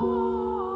哦